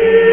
Yeah.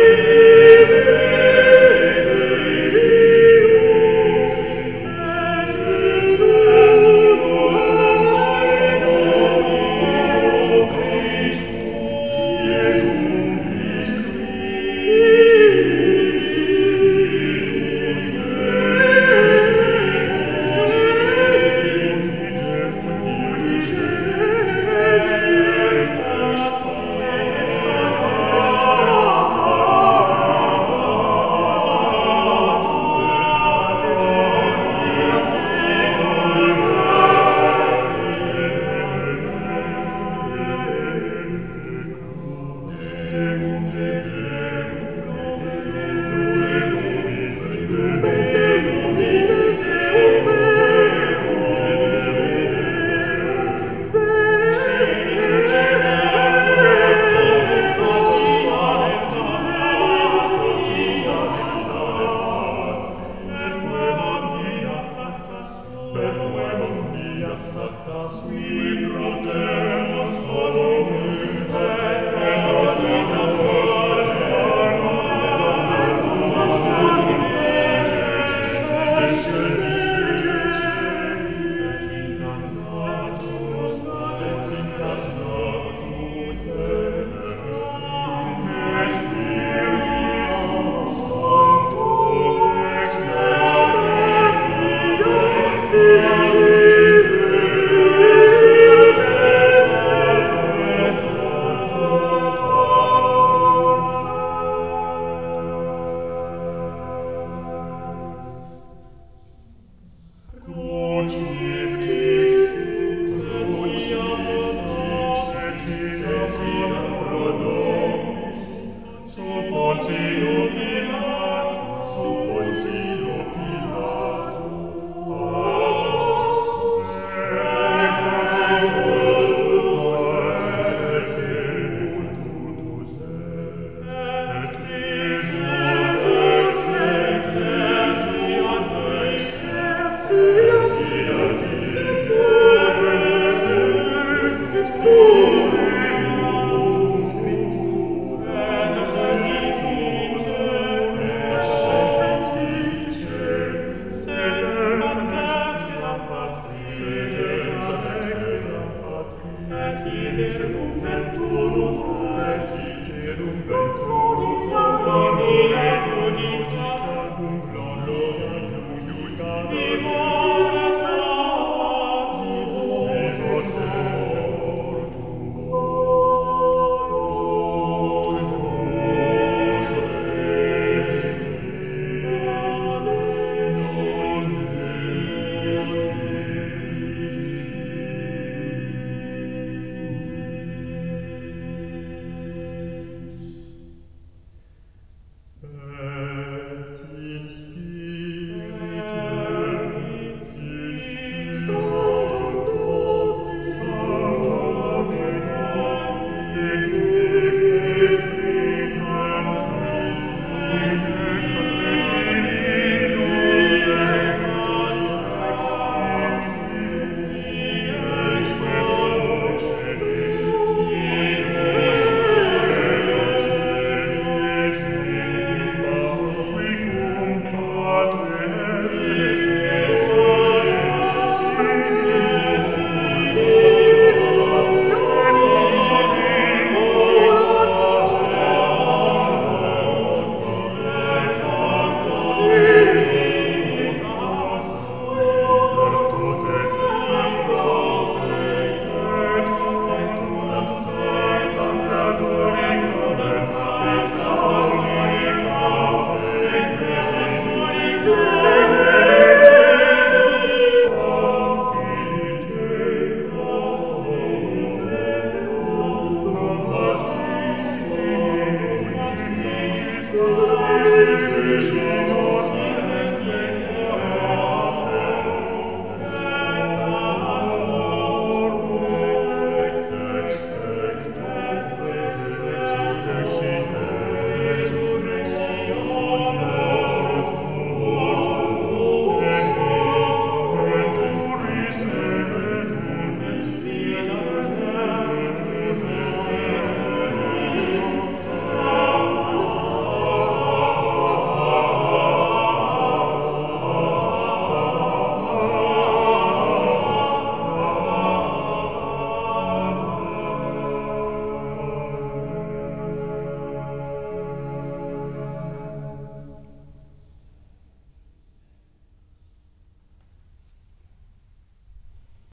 nuevum mia facta sui